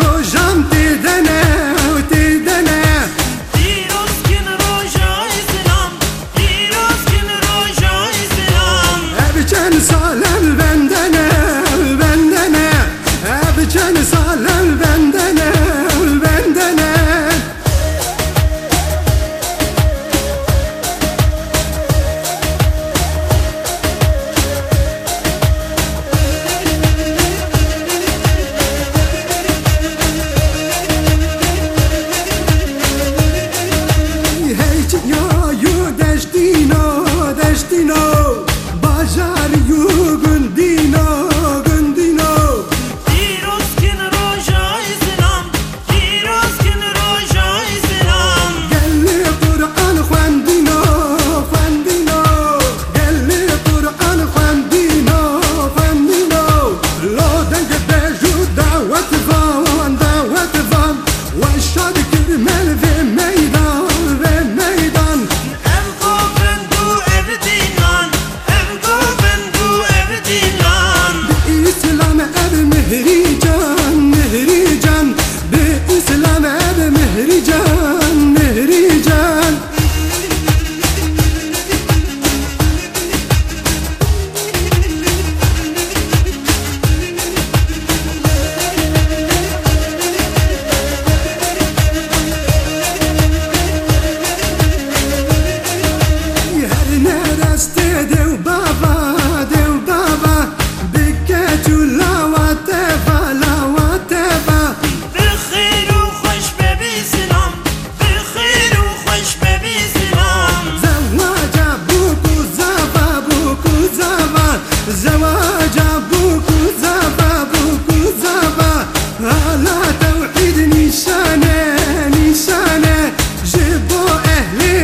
rojan didene live.